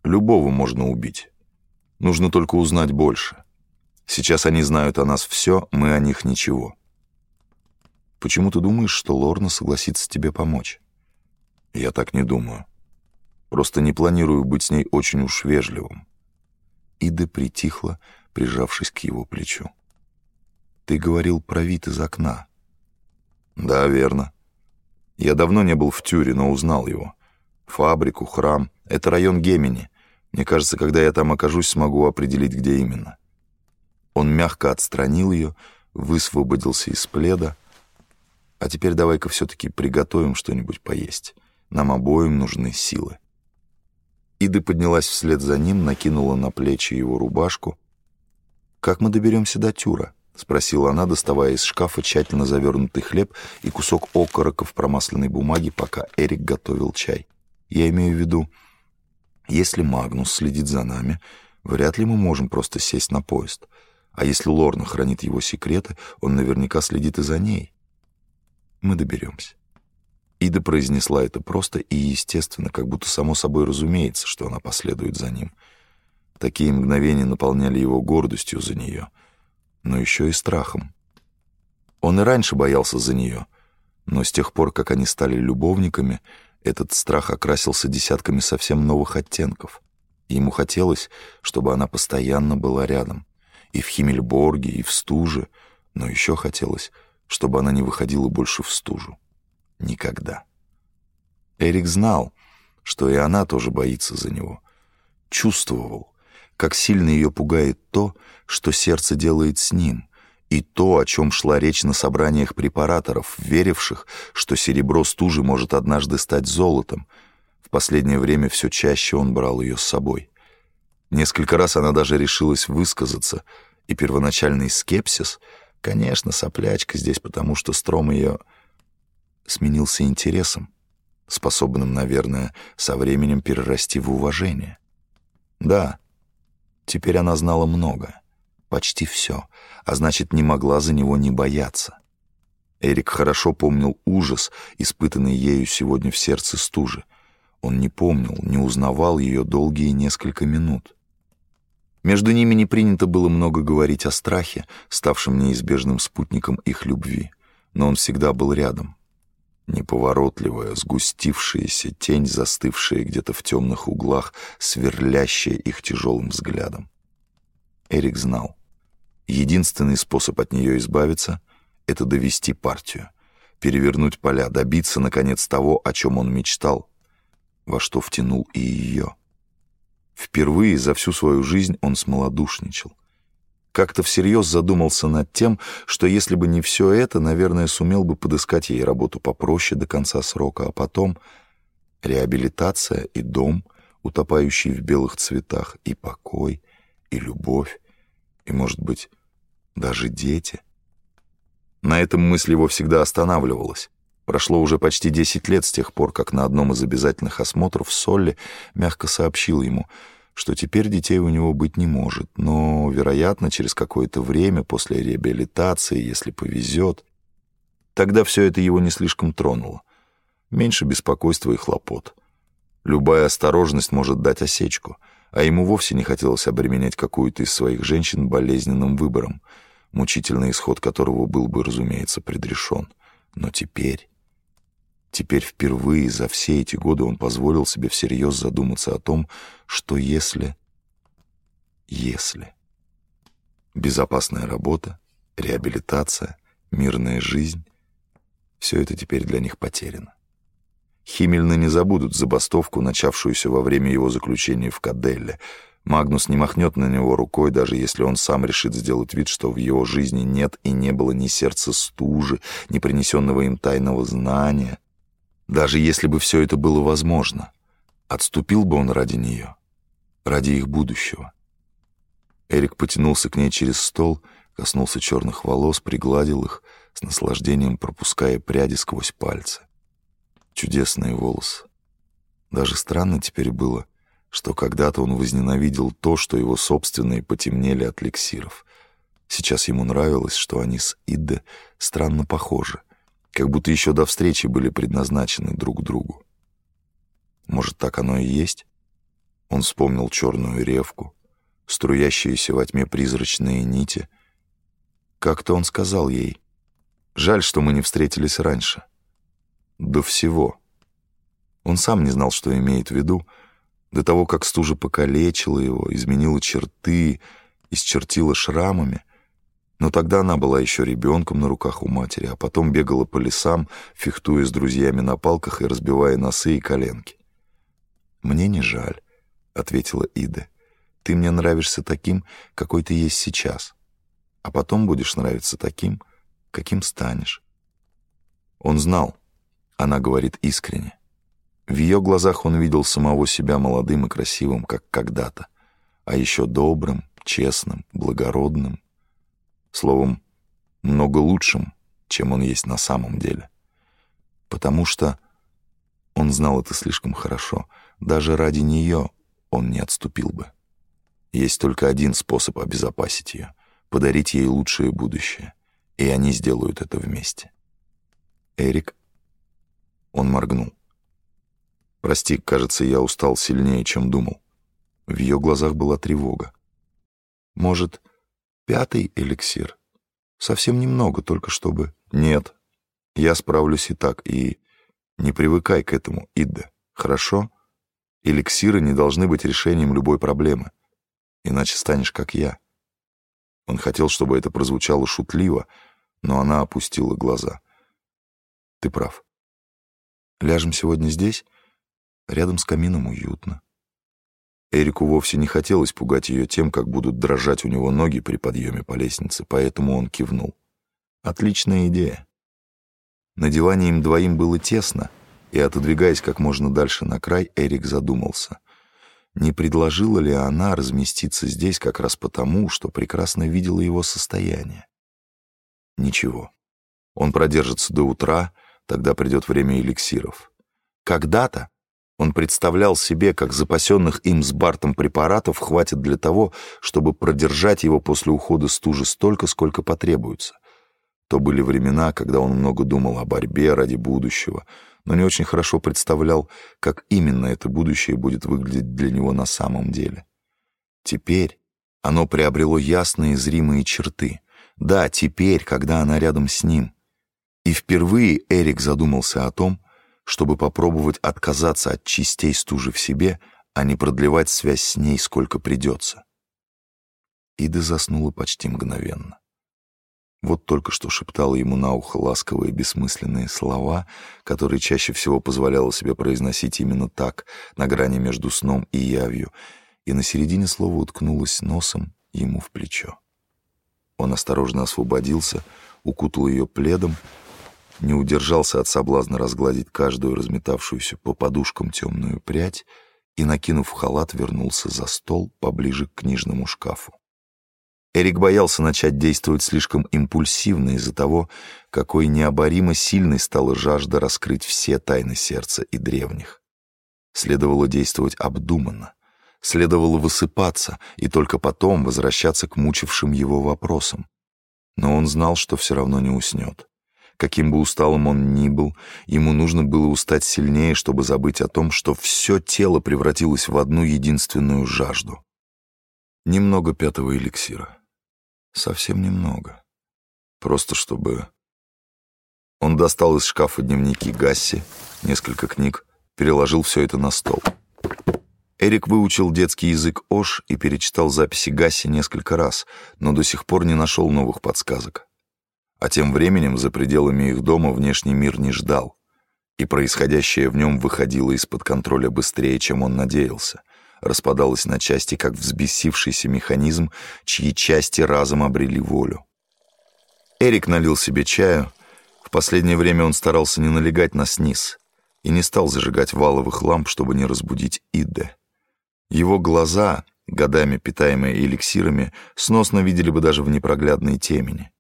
Любого можно убить». Нужно только узнать больше. Сейчас они знают о нас все, мы о них ничего. Почему ты думаешь, что Лорна согласится тебе помочь? Я так не думаю. Просто не планирую быть с ней очень уж вежливым. Ида притихла, прижавшись к его плечу. Ты говорил про вид из окна. Да, верно. Я давно не был в Тюре, но узнал его. Фабрику, храм — это район Гемени — Мне кажется, когда я там окажусь, смогу определить, где именно. Он мягко отстранил ее, высвободился из пледа. А теперь давай-ка все-таки приготовим что-нибудь поесть. Нам обоим нужны силы. Ида поднялась вслед за ним, накинула на плечи его рубашку. «Как мы доберемся до Тюра?» — спросила она, доставая из шкафа тщательно завернутый хлеб и кусок окорока в промасленной бумаге, пока Эрик готовил чай. «Я имею в виду, если Магнус следит за нами, вряд ли мы можем просто сесть на поезд. А если Лорна хранит его секреты, он наверняка следит и за ней. Мы доберемся». Ида произнесла это просто и естественно, как будто само собой разумеется, что она последует за ним. Такие мгновения наполняли его гордостью за нее, но еще и страхом. Он и раньше боялся за нее, но с тех пор, как они стали любовниками, этот страх окрасился десятками совсем новых оттенков. Ему хотелось, чтобы она постоянно была рядом. И в Химмельборге, и в стуже, но еще хотелось, чтобы она не выходила больше в стужу никогда. Эрик знал, что и она тоже боится за него. Чувствовал, как сильно ее пугает то, что сердце делает с ним, и то, о чем шла речь на собраниях препараторов, веривших, что серебро стужи может однажды стать золотом. В последнее время все чаще он брал ее с собой. Несколько раз она даже решилась высказаться, и первоначальный скепсис, конечно, соплячка здесь, потому что Стром ее сменился интересом, способным, наверное, со временем перерасти в уважение. Да, теперь она знала много, почти все, а значит, не могла за него не бояться. Эрик хорошо помнил ужас, испытанный ею сегодня в сердце стужи. Он не помнил, не узнавал ее долгие несколько минут. Между ними не принято было много говорить о страхе, ставшем неизбежным спутником их любви, но он всегда был рядом, Неповоротливая, сгустившаяся тень, застывшая где-то в темных углах, сверлящая их тяжелым взглядом. Эрик знал. Единственный способ от нее избавиться — это довести партию, перевернуть поля, добиться, наконец, того, о чем он мечтал, во что втянул и ее. Впервые за всю свою жизнь он смолодушничал как-то всерьез задумался над тем, что если бы не все это, наверное, сумел бы подыскать ей работу попроще до конца срока, а потом реабилитация и дом, утопающий в белых цветах, и покой, и любовь, и, может быть, даже дети. На этом мысль его всегда останавливалась. Прошло уже почти десять лет с тех пор, как на одном из обязательных осмотров Солли мягко сообщил ему — что теперь детей у него быть не может, но, вероятно, через какое-то время после реабилитации, если повезет, тогда все это его не слишком тронуло. Меньше беспокойства и хлопот. Любая осторожность может дать осечку, а ему вовсе не хотелось обременять какую-то из своих женщин болезненным выбором, мучительный исход которого был бы, разумеется, предрешен. Но теперь... Теперь впервые за все эти годы он позволил себе всерьез задуматься о том, что если... Если... Безопасная работа, реабилитация, мирная жизнь — все это теперь для них потеряно. Химмельны не забудут забастовку, начавшуюся во время его заключения в Каделле. Магнус не махнет на него рукой, даже если он сам решит сделать вид, что в его жизни нет и не было ни сердца стужи, ни принесенного им тайного знания — даже если бы все это было возможно, отступил бы он ради нее, ради их будущего. Эрик потянулся к ней через стол, коснулся черных волос, пригладил их, с наслаждением пропуская пряди сквозь пальцы. Чудесные волосы. Даже странно теперь было, что когда-то он возненавидел то, что его собственные потемнели от лексиров. Сейчас ему нравилось, что они с Идде странно похожи — как будто еще до встречи были предназначены друг другу. Может, так оно и есть? Он вспомнил черную ревку, струящиеся во тьме призрачные нити. Как-то он сказал ей, «Жаль, что мы не встретились раньше». До всего. Он сам не знал, что имеет в виду, до того, как стужа покалечила его, изменила черты, исчертила шрамами — но тогда она была еще ребенком на руках у матери, а потом бегала по лесам, фехтуя с друзьями на палках и разбивая носы и коленки. «Мне не жаль», — ответила Ида. «Ты мне нравишься таким, какой ты есть сейчас, а потом будешь нравиться таким, каким станешь». Он знал, она говорит искренне. В ее глазах он видел самого себя молодым и красивым, как когда-то, а еще добрым, честным, благородным. Словом, много лучшим, чем он есть на самом деле. Потому что он знал это слишком хорошо. Даже ради нее он не отступил бы. Есть только один способ обезопасить ее — подарить ей лучшее будущее. И они сделают это вместе. Эрик... Он моргнул. «Прости, кажется, я устал сильнее, чем думал». В ее глазах была тревога. «Может, пятый эликсир? Совсем немного, только чтобы...» «Нет, я справлюсь и так, и не привыкай к этому, Идда, хорошо? Эликсиры не должны быть решением любой проблемы, иначе станешь как я». Он хотел, чтобы это прозвучало шутливо, но она опустила глаза. «Ты прав. Ляжем сегодня здесь?» Рядом с камином уютно. Эрику вовсе не хотелось пугать ее тем, как будут дрожать у него ноги при подъеме по лестнице, поэтому он кивнул. Отличная идея. На диване им двоим было тесно, и, отодвигаясь как можно дальше на край, Эрик задумался. Не предложила ли она разместиться здесь как раз потому, что прекрасно видела его состояние? Ничего. Он продержится до утра, тогда придет время эликсиров. Когда-то он представлял себе, как запасенных им с Бартом препаратов хватит для того, чтобы продержать его после ухода стужи столько, сколько потребуется. То были времена, когда он много думал о борьбе ради будущего, но не очень хорошо представлял, как именно это будущее будет выглядеть для него на самом деле. Теперь оно приобрело ясные зримые черты. Да, теперь, когда она рядом с ним. И впервые Эрик задумался о том, чтобы попробовать отказаться от частей стужи в себе, а не продлевать связь с ней сколько придется. Ида заснула почти мгновенно. Вот только что шептала ему на ухо ласковые бессмысленные слова, которые чаще всего позволяла себе произносить именно так, на грани между сном и явью, и на середине слова уткнулась носом ему в плечо. Он осторожно освободился, укутал ее пледом, не удержался от соблазна разгладить каждую разметавшуюся по подушкам темную прядь и, накинув халат, вернулся за стол поближе к книжному шкафу. Эрик боялся начать действовать слишком импульсивно из-за того, какой необоримо сильной стала жажда раскрыть все тайны сердца и древних. Следовало действовать обдуманно, следовало высыпаться и только потом возвращаться к мучившим его вопросам. Но он знал, что все равно не уснет. Каким бы усталым он ни был, ему нужно было устать сильнее, чтобы забыть о том, что все тело превратилось в одну единственную жажду. Немного пятого эликсира. Совсем немного. Просто чтобы... Он достал из шкафа дневники Гасси, несколько книг, переложил все это на стол. Эрик выучил детский язык Ош и перечитал записи Гасси несколько раз, но до сих пор не нашел новых подсказок. А тем временем за пределами их дома внешний мир не ждал, и происходящее в нем выходило из-под контроля быстрее, чем он надеялся, распадалось на части, как взбесившийся механизм, чьи части разом обрели волю. Эрик налил себе чаю. В последнее время он старался не налегать на сниз и не стал зажигать валовых ламп, чтобы не разбудить Идде. Его глаза, годами питаемые эликсирами, сносно видели бы даже в непроглядной темени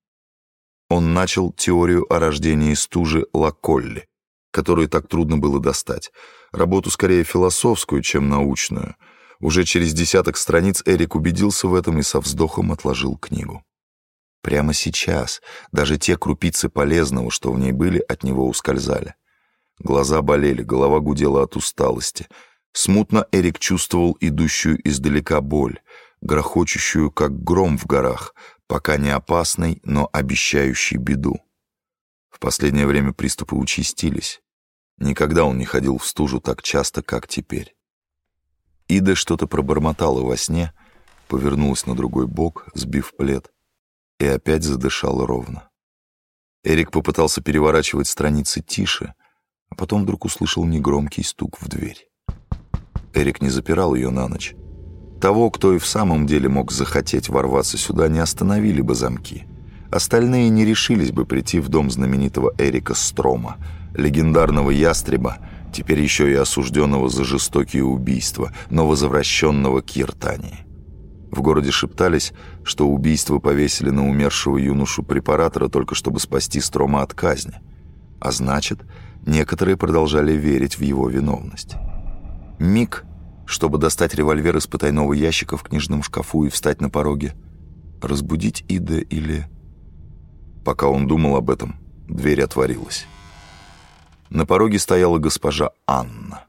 он начал теорию о рождении стужи Лаколли, которую так трудно было достать. Работу скорее философскую, чем научную. Уже через десяток страниц Эрик убедился в этом и со вздохом отложил книгу. Прямо сейчас даже те крупицы полезного, что в ней были, от него ускользали. Глаза болели, голова гудела от усталости. Смутно Эрик чувствовал идущую издалека боль, грохочущую, как гром в горах, пока не опасный, но обещающий беду. В последнее время приступы участились. Никогда он не ходил в стужу так часто, как теперь. Ида что-то пробормотала во сне, повернулась на другой бок, сбив плед, и опять задышала ровно. Эрик попытался переворачивать страницы тише, а потом вдруг услышал негромкий стук в дверь. Эрик не запирал ее на ночь. Того, кто и в самом деле мог захотеть ворваться сюда, не остановили бы замки. Остальные не решились бы прийти в дом знаменитого Эрика Строма, легендарного ястреба, теперь еще и осужденного за жестокие убийства, но возвращенного к Ертании. В городе шептались, что убийство повесили на умершего юношу препаратора только чтобы спасти Строма от казни. А значит, некоторые продолжали верить в его виновность. Миг чтобы достать револьвер из потайного ящика в книжном шкафу и встать на пороге. Разбудить Ида или... Пока он думал об этом, дверь отворилась. На пороге стояла госпожа Анна,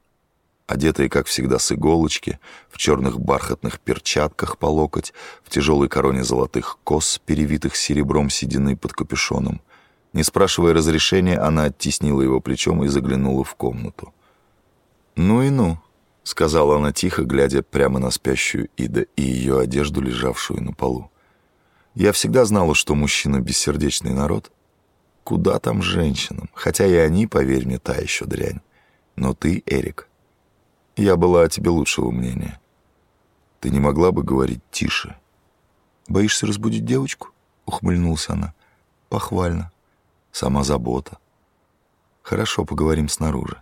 одетая, как всегда, с иголочки, в черных бархатных перчатках по локоть, в тяжелой короне золотых кос, перевитых серебром седины под капюшоном. Не спрашивая разрешения, она оттеснила его плечом и заглянула в комнату. «Ну и ну», — сказала она тихо, глядя прямо на спящую Ида и ее одежду, лежавшую на полу. «Я всегда знала, что мужчина — бессердечный народ. Куда там женщинам? Хотя и они, поверь мне, та еще дрянь. Но ты, Эрик, я была о тебе лучшего мнения. Ты не могла бы говорить тише?» «Боишься разбудить девочку?» — ухмыльнулась она. «Похвально. Сама забота. Хорошо, поговорим снаружи».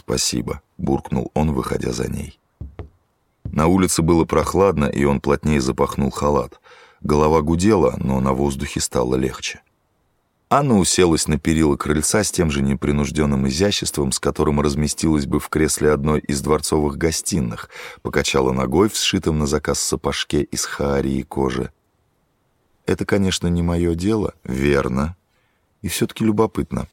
«Спасибо», — буркнул он, выходя за ней. На улице было прохладно, и он плотнее запахнул халат. Голова гудела, но на воздухе стало легче. Анна уселась на перила крыльца с тем же непринужденным изяществом, с которым разместилась бы в кресле одной из дворцовых гостиных, покачала ногой в сшитом на заказ сапожке из хаарии кожи. «Это, конечно, не мое дело, верно. И все-таки любопытно.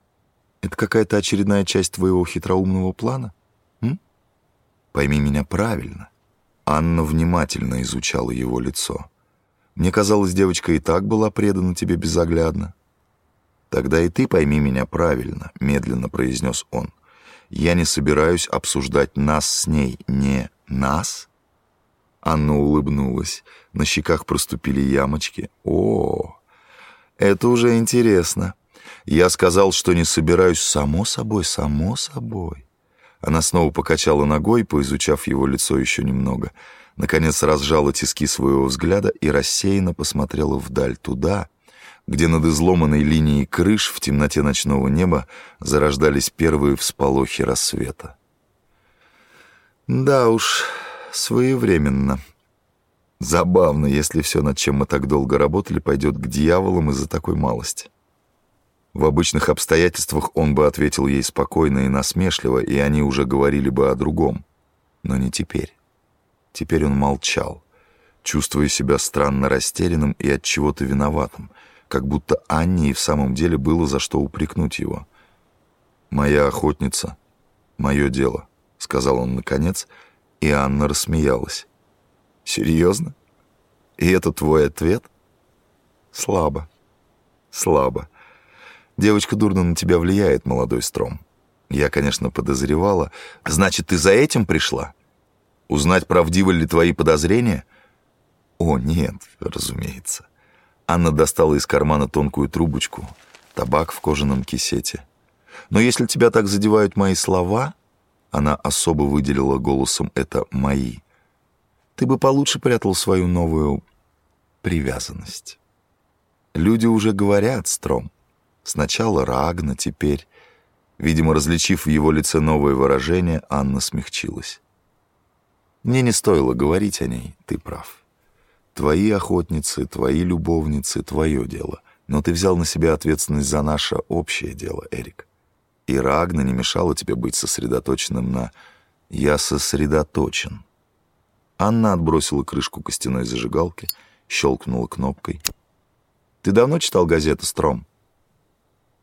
Это какая-то очередная часть твоего хитроумного плана? М? Пойми меня правильно. Анна внимательно изучала его лицо. Мне казалось, девочка и так была предана тебе безоглядно. Тогда и ты пойми меня правильно, медленно произнес он. Я не собираюсь обсуждать нас с ней, не нас. Анна улыбнулась. На щеках проступили ямочки. О, это уже интересно. Я сказал, что не собираюсь. Само собой, само собой. Она снова покачала ногой, поизучав его лицо еще немного. Наконец разжала тиски своего взгляда и рассеянно посмотрела вдаль туда, где над изломанной линией крыш в темноте ночного неба зарождались первые всполохи рассвета. Да уж, своевременно. Забавно, если все, над чем мы так долго работали, пойдет к дьяволам из-за такой малости. В обычных обстоятельствах он бы ответил ей спокойно и насмешливо, и они уже говорили бы о другом. Но не теперь. Теперь он молчал, чувствуя себя странно растерянным и от чего-то виноватым, как будто Анне и в самом деле было за что упрекнуть его. «Моя охотница — мое дело», — сказал он наконец, и Анна рассмеялась. «Серьезно? И это твой ответ?» «Слабо, слабо. Девочка дурно на тебя влияет, молодой Стром. Я, конечно, подозревала. Значит, ты за этим пришла? Узнать, правдивы ли твои подозрения? О, нет, разумеется. Анна достала из кармана тонкую трубочку, табак в кожаном кисете. Но если тебя так задевают мои слова, она особо выделила голосом это «мои», ты бы получше прятал свою новую привязанность. Люди уже говорят, Стром, Сначала Рагна, теперь... Видимо, различив в его лице новое выражение, Анна смягчилась. «Мне не стоило говорить о ней, ты прав. Твои охотницы, твои любовницы — твое дело. Но ты взял на себя ответственность за наше общее дело, Эрик. И Рагна не мешала тебе быть сосредоточенным на «я сосредоточен». Анна отбросила крышку костяной зажигалки, щелкнула кнопкой. «Ты давно читал газету «Стром»?»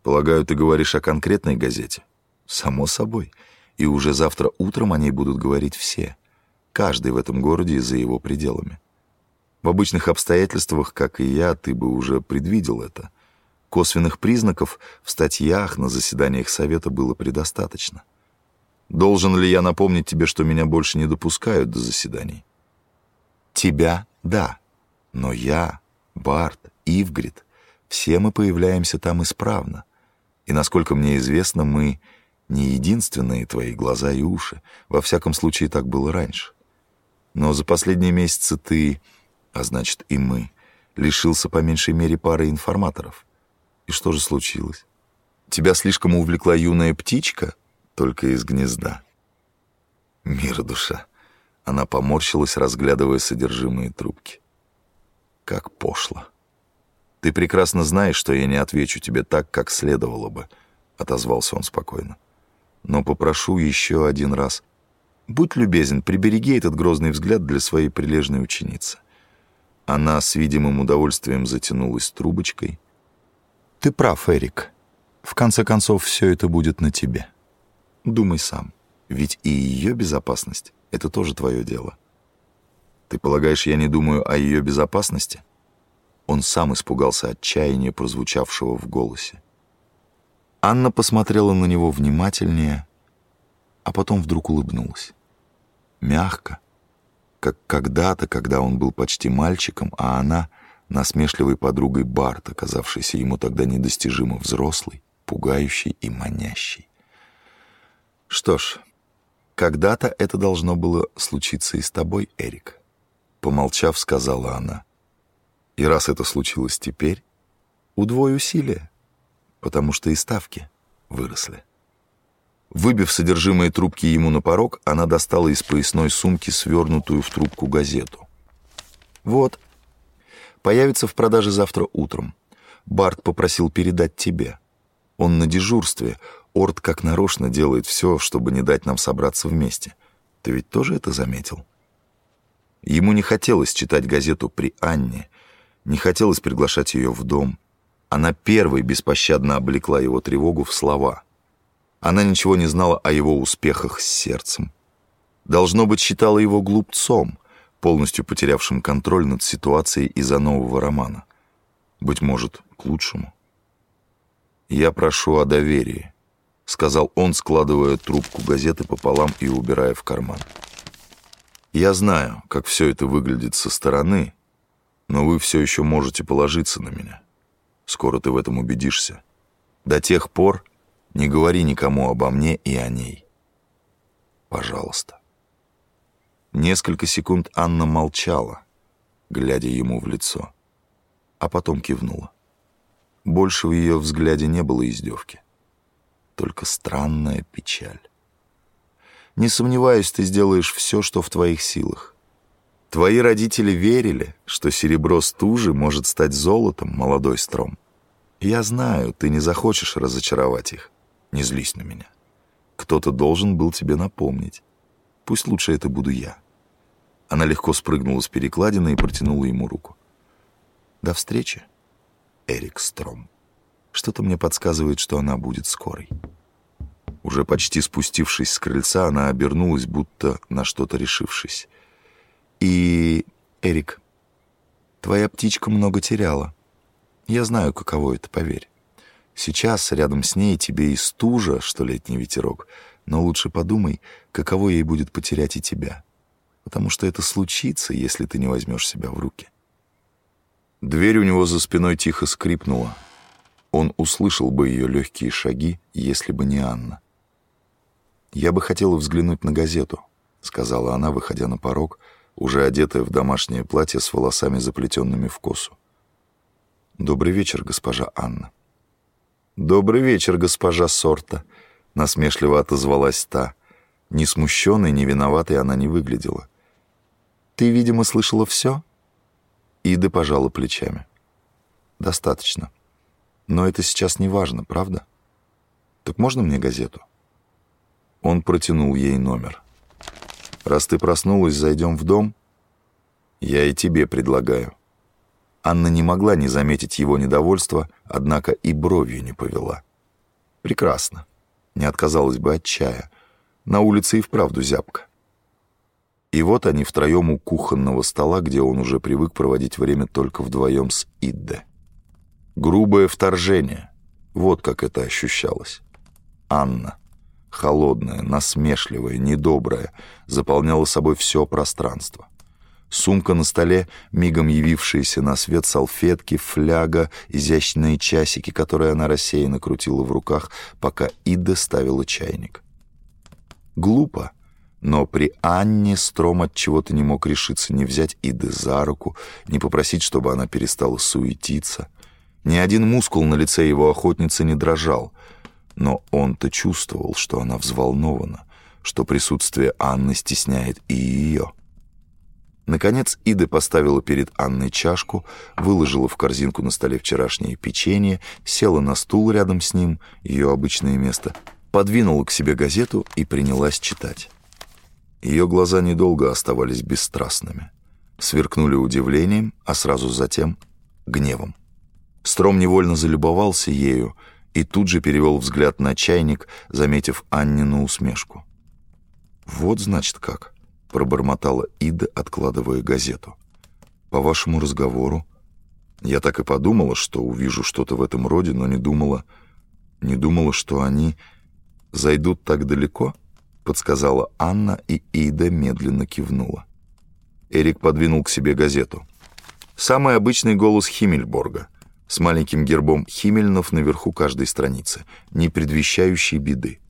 Полагаю, ты говоришь о конкретной газете? Само собой. И уже завтра утром о ней будут говорить все. Каждый в этом городе и за его пределами. В обычных обстоятельствах, как и я, ты бы уже предвидел это. Косвенных признаков в статьях на заседаниях Совета было предостаточно. Должен ли я напомнить тебе, что меня больше не допускают до заседаний? Тебя — да. Но я, Барт, Ивгрид — все мы появляемся там исправно. И, насколько мне известно, мы Не единственные твои глаза и уши. Во всяком случае, так было раньше. Но за последние месяцы ты, а значит и мы, лишился по меньшей мере пары информаторов. И что же случилось? Тебя слишком увлекла юная птичка, только из гнезда. Мир душа. Она поморщилась, разглядывая содержимое трубки. Как пошло. Ты прекрасно знаешь, что я не отвечу тебе так, как следовало бы, отозвался он спокойно. Но попрошу еще один раз. Будь любезен, прибереги этот грозный взгляд для своей прилежной ученицы. Она с видимым удовольствием затянулась трубочкой. Ты прав, Эрик. В конце концов, все это будет на тебе. Думай сам. Ведь и ее безопасность — это тоже твое дело. Ты полагаешь, я не думаю о ее безопасности? Он сам испугался отчаяния, прозвучавшего в голосе. Анна посмотрела на него внимательнее, а потом вдруг улыбнулась. Мягко, как когда-то, когда он был почти мальчиком, а она — насмешливой подругой Барта, казавшейся ему тогда недостижимо взрослой, пугающей и манящей. Что ж, когда-то это должно было случиться и с тобой, Эрик. Помолчав, сказала она. И раз это случилось теперь, удвой усилия, потому что и ставки выросли. Выбив содержимое трубки ему на порог, она достала из поясной сумки свернутую в трубку газету. «Вот. Появится в продаже завтра утром. Барт попросил передать тебе. Он на дежурстве. Орд как нарочно делает все, чтобы не дать нам собраться вместе. Ты ведь тоже это заметил?» Ему не хотелось читать газету при Анне, не хотелось приглашать ее в дом. Она первой беспощадно облекла его тревогу в слова. Она ничего не знала о его успехах с сердцем. Должно быть, считала его глупцом, полностью потерявшим контроль над ситуацией из-за нового романа. Быть может, к лучшему. «Я прошу о доверии», — сказал он, складывая трубку газеты пополам и убирая в карман. Я знаю, как все это выглядит со стороны, но вы все еще можете положиться на меня. Скоро ты в этом убедишься. До тех пор не говори никому обо мне и о ней. Пожалуйста. Несколько секунд Анна молчала, глядя ему в лицо, а потом кивнула. Больше в ее взгляде не было издевки, только странная печаль. Не сомневаюсь, ты сделаешь все, что в твоих силах. Твои родители верили, что серебро стужи может стать золотом, молодой стром. Я знаю, ты не захочешь разочаровать их. Не злись на меня. Кто-то должен был тебе напомнить. Пусть лучше это буду я. Она легко спрыгнула с перекладины и протянула ему руку. До встречи, Эрик Стром. Что-то мне подсказывает, что она будет скорой. Уже почти спустившись с крыльца, она обернулась, будто на что-то решившись. «И, Эрик, твоя птичка много теряла. Я знаю, каково это, поверь. Сейчас рядом с ней тебе и стужа, что летний ветерок, но лучше подумай, каково ей будет потерять и тебя. Потому что это случится, если ты не возьмешь себя в руки». Дверь у него за спиной тихо скрипнула. Он услышал бы ее легкие шаги, если бы не Анна. «Я бы хотела взглянуть на газету», — сказала она, выходя на порог, уже одетая в домашнее платье с волосами, заплетенными в косу. «Добрый вечер, госпожа Анна». «Добрый вечер, госпожа Сорта», — насмешливо отозвалась та. Ни смущенной, ни виноватой она не выглядела. «Ты, видимо, слышала все?» Ида пожала плечами. «Достаточно. Но это сейчас не важно, правда? Так можно мне газету?» Он протянул ей номер. «Раз ты проснулась, зайдем в дом?» «Я и тебе предлагаю». Анна не могла не заметить его недовольства, однако и бровью не повела. «Прекрасно. Не отказалась бы от чая. На улице и вправду зябко». И вот они втроем у кухонного стола, где он уже привык проводить время только вдвоем с Идде. Грубое вторжение. Вот как это ощущалось. Анна холодная, насмешливая, недобрая, заполняла собой все пространство. Сумка на столе, мигом явившиеся на свет салфетки, фляга, изящные часики, которые она рассеянно крутила в руках, пока Ида ставила чайник. Глупо, но при Анне Стром от чего-то не мог решиться не взять Иды за руку, не попросить, чтобы она перестала суетиться. Ни один мускул на лице его охотницы не дрожал, но он-то чувствовал, что она взволнована, что присутствие Анны стесняет и ее. Наконец Ида поставила перед Анной чашку, выложила в корзинку на столе вчерашнее печенье, села на стул рядом с ним, ее обычное место, подвинула к себе газету и принялась читать. Ее глаза недолго оставались бесстрастными. Сверкнули удивлением, а сразу затем — гневом. Стром невольно залюбовался ею и тут же перевел взгляд на чайник, заметив Аннину усмешку. «Вот, значит, как» пробормотала Ида, откладывая газету. «По вашему разговору, я так и подумала, что увижу что-то в этом роде, но не думала, не думала, что они зайдут так далеко», — подсказала Анна, и Ида медленно кивнула. Эрик подвинул к себе газету. Самый обычный голос Химмельборга, с маленьким гербом Химмельнов наверху каждой страницы, не предвещающий беды.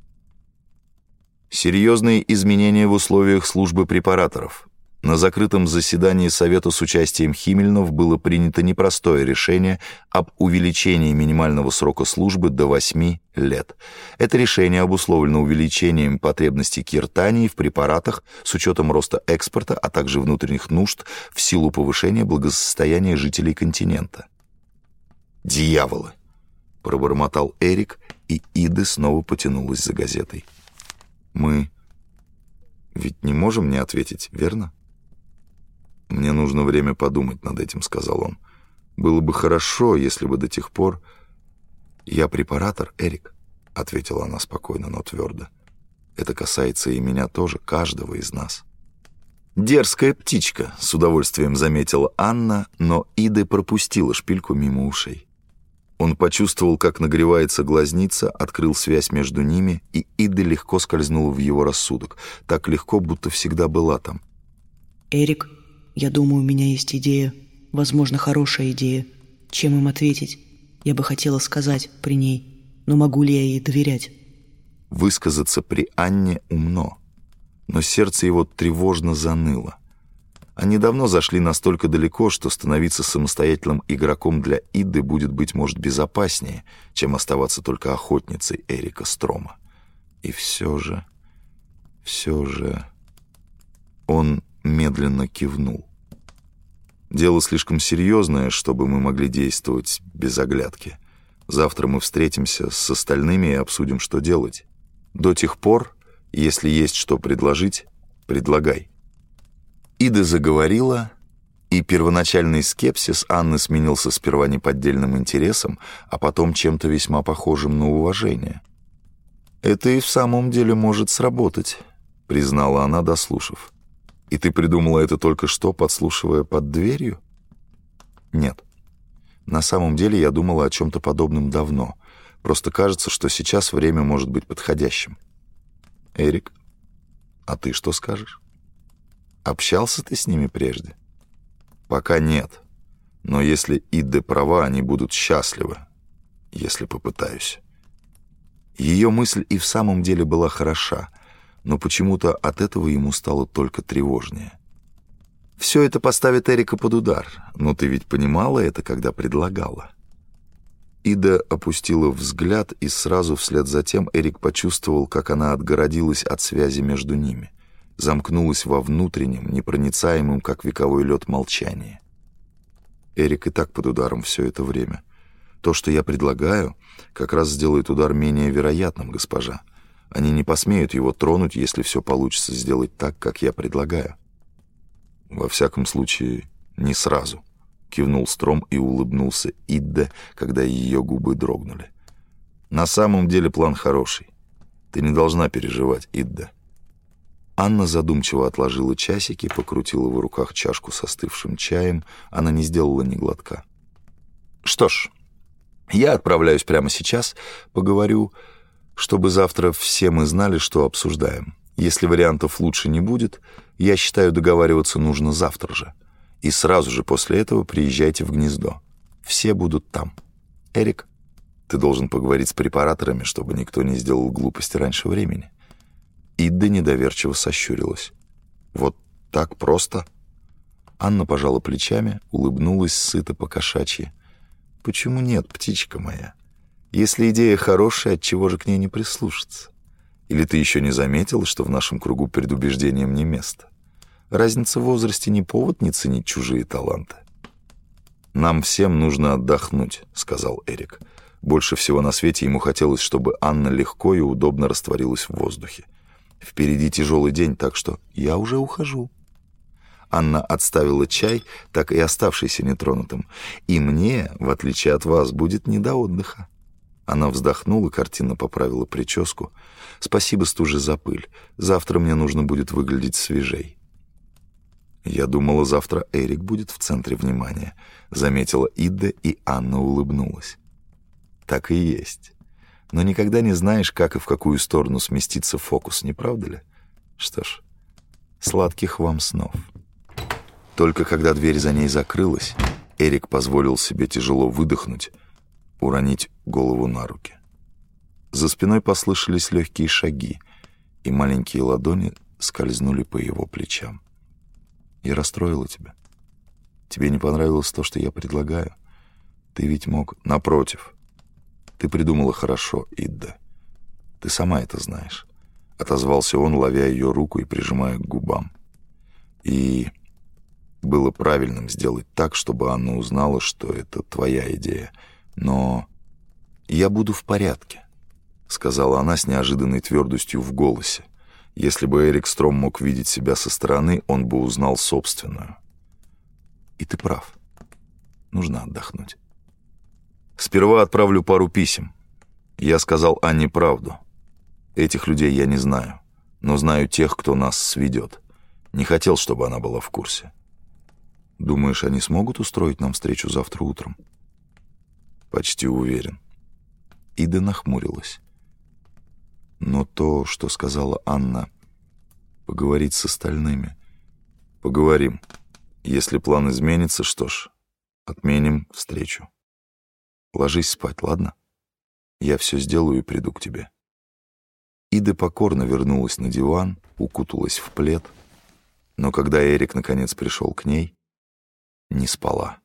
Серьезные изменения в условиях службы препараторов. На закрытом заседании Совета с участием Химельнов было принято непростое решение об увеличении минимального срока службы до 8 лет. Это решение обусловлено увеличением потребностей киртании в препаратах с учетом роста экспорта, а также внутренних нужд в силу повышения благосостояния жителей континента. «Дьяволы!» — пробормотал Эрик, и Ида снова потянулась за газетой. Мы ведь не можем не ответить, верно? Мне нужно время подумать над этим, сказал он. Было бы хорошо, если бы до тех пор... Я препаратор, Эрик, ответила она спокойно, но твердо. Это касается и меня тоже, каждого из нас. «Дерзкая птичка», — с удовольствием заметила Анна, но Ида пропустила шпильку мимо ушей. Он почувствовал, как нагревается глазница, открыл связь между ними, и Ида легко скользнула в его рассудок. Так легко, будто всегда была там. «Эрик, я думаю, у меня есть идея. Возможно, хорошая идея. Чем им ответить? Я бы хотела сказать при ней. Но могу ли я ей доверять?» Высказаться при Анне умно. Но сердце его тревожно заныло. Они давно зашли настолько далеко, что становиться самостоятельным игроком для Иды будет, быть может, безопаснее, чем оставаться только охотницей Эрика Строма. И все же, все же... Он медленно кивнул. Дело слишком серьезное, чтобы мы могли действовать без оглядки. Завтра мы встретимся с остальными и обсудим, что делать. До тех пор, если есть что предложить, предлагай. Ида заговорила, и первоначальный скепсис Анны сменился сперва неподдельным интересом, а потом чем-то весьма похожим на уважение. «Это и в самом деле может сработать», — признала она, дослушав. «И ты придумала это только что, подслушивая под дверью?» «Нет. На самом деле я думала о чем-то подобном давно. Просто кажется, что сейчас время может быть подходящим». «Эрик, а ты что скажешь?» Общался ты с ними прежде? Пока нет. Но если Идде права, они будут счастливы, если попытаюсь. Ее мысль и в самом деле была хороша, но почему-то от этого ему стало только тревожнее. Все это поставит Эрика под удар, но ты ведь понимала это, когда предлагала. Ида опустила взгляд, и сразу вслед за тем Эрик почувствовал, как она отгородилась от связи между ними замкнулась во внутреннем, непроницаемом, как вековой лед, молчании. Эрик и так под ударом все это время. То, что я предлагаю, как раз сделает удар менее вероятным, госпожа. Они не посмеют его тронуть, если все получится сделать так, как я предлагаю. Во всяком случае, не сразу. Кивнул Стром и улыбнулся Идде, когда ее губы дрогнули. На самом деле план хороший. Ты не должна переживать, Идда. Анна задумчиво отложила часики, покрутила в руках чашку со остывшим чаем. Она не сделала ни глотка. «Что ж, я отправляюсь прямо сейчас, поговорю, чтобы завтра все мы знали, что обсуждаем. Если вариантов лучше не будет, Я считаю, договариваться нужно завтра же. И сразу же после этого приезжайте в гнездо. Все будут там. Эрик, ты должен поговорить с препараторами, чтобы никто не сделал глупости раньше времени. Идда недоверчиво сощурилась. Вот так просто? Анна пожала плечами, улыбнулась сыто по-кошачьи. Почему нет, птичка моя? Если идея хорошая, от чего же к ней не прислушаться? Или ты еще не заметила, что в нашем кругу предубеждением не место? Разница в возрасте не повод не ценить чужие таланты. «Нам всем нужно отдохнуть», — сказал Эрик. Больше всего на свете ему хотелось, чтобы Анна легко и удобно растворилась в воздухе. Впереди тяжелый день, так что я уже ухожу. Анна отставила чай, так и оставшийся нетронутым. И мне, в отличие от вас, будет не до отдыха. Она вздохнула, картинно поправила прическу. «Спасибо, стуже, за пыль. Завтра мне нужно будет выглядеть свежей». «Я думала, завтра Эрик будет в центре внимания», — заметила Ида, и Анна улыбнулась. «Так и есть. Но никогда не знаешь, как и в какую сторону сместится фокус, не правда ли? Что ж, сладких вам снов». Только когда дверь за ней закрылась, Эрик позволил себе тяжело выдохнуть, уронить голову на руки. За спиной послышались легкие шаги, и маленькие ладони скользнули по его плечам. Я расстроила тебя. Тебе не понравилось то, что я предлагаю? Ты ведь мог... Напротив. Ты придумала хорошо, Идда. Ты сама это знаешь. Отозвался он, ловя ее руку и прижимая к губам. И было правильным сделать так, чтобы Анна узнала, что это твоя идея. Но я буду в порядке, сказала она с неожиданной твердостью в голосе. Если бы Эрик Стром мог видеть себя со стороны, он бы узнал собственную. И ты прав. Нужно отдохнуть. Сперва отправлю пару писем. Я сказал Анне правду. Этих людей я не знаю, но знаю тех, кто нас сведет. Не хотел, чтобы она была в курсе. Думаешь, они смогут устроить нам встречу завтра утром? Почти уверен. Ида нахмурилась. Но то, что сказала Анна, поговорить с остальными. Поговорим. Если план изменится, что ж, отменим встречу. Ложись спать, ладно? Я все сделаю и приду к тебе. Ида покорно вернулась на диван, укуталась в плед, но когда Эрик наконец пришел к ней, не спала.